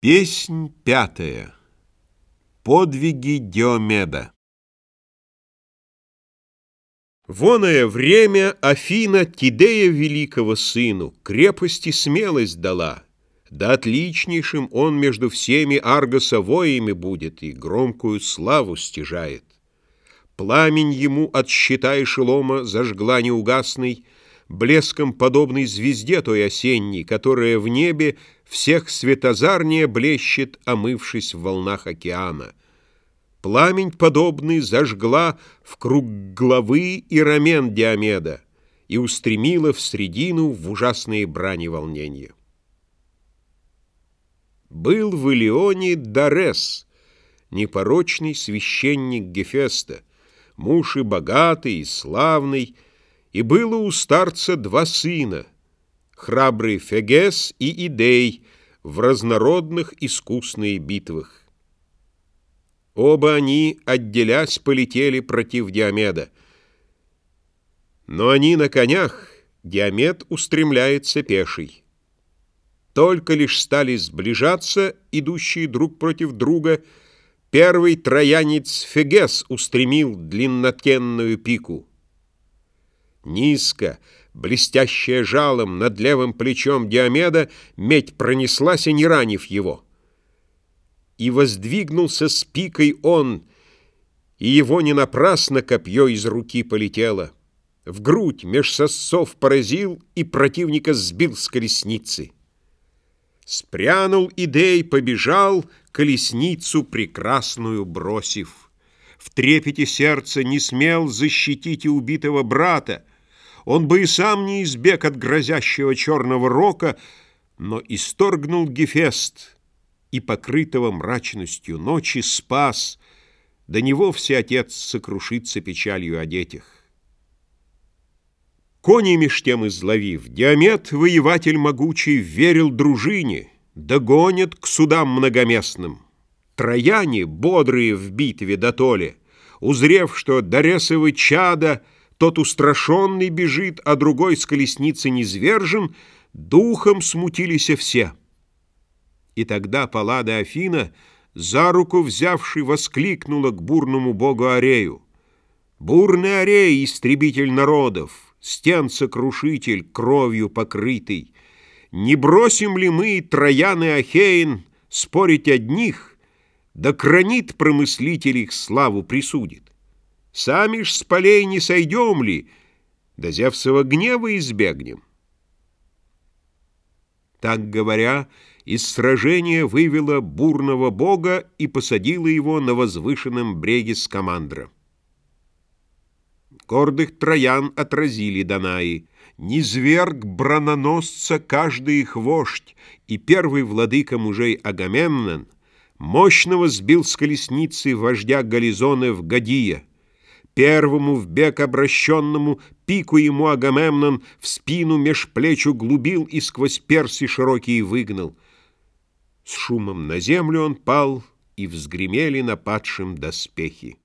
Песнь пятая. Подвиги Диомеда. Воное время Афина Тидея великого сыну Крепости смелость дала, Да отличнейшим он между всеми Аргоса воями будет И громкую славу стяжает. Пламень ему от щита и шелома Зажгла неугасный, Блеском подобный звезде той осенней, Которая в небе всех светозарнее блещет, омывшись в волнах океана. Пламень подобный зажгла в круг главы и рамен Диомеда и устремила в средину в ужасные брани волнения. Был в Илионе Дарес, непорочный священник Гефеста, муж и богатый, и славный, и было у старца два сына — храбрый Фегес и Идей в разнородных искусные битвах. Оба они, отделясь, полетели против Диомеда. Но они на конях, Диомед устремляется пеший. Только лишь стали сближаться, идущие друг против друга, первый троянец Фегес устремил длиннотенную пику. Низко, блестящая жалом над левым плечом Диомеда, медь пронеслась, и не ранив его. И воздвигнулся с пикой он, и его не напрасно копье из руки полетело. В грудь меж сосцов поразил и противника сбил с колесницы. Спрянул идей, побежал, колесницу прекрасную бросив. В трепете сердца не смел защитить и убитого брата, он бы и сам не избег от грозящего черного рока, но исторгнул Гефест и, покрытого мрачностью ночи, спас, до него все отец сокрушится печалью о детях. Кони меж тем изловив, Диамет, воеватель могучий, верил дружине, догонят к судам многоместным. Трояне, бодрые в битве дотоле, узрев, что Даресовы чада — тот устрашенный бежит, а другой с колесницы низвержен, духом смутились все. И тогда Паллада Афина, за руку взявший, воскликнула к бурному богу Арею. «Бурный Арей, истребитель народов, стен-сокрушитель, кровью покрытый, не бросим ли мы, Троян и Ахеин, спорить одних, да кранит промыслитель их славу присудит?» Сами ж с полей не сойдем ли, до Зевсова гнева избегнем? Так говоря, из сражения вывела бурного бога и посадила его на возвышенном бреге Скамандра. Гордых троян отразили Данаи, Низверг брононосца каждый их вождь, И первый владыка мужей Агамемнон Мощного сбил с колесницы вождя Гализона в Гадия, Первому в бег обращенному пику ему Агамемнон в спину меж плеч углубил и сквозь перси широкие выгнал. С шумом на землю он пал, и взгремели на падшем доспехи.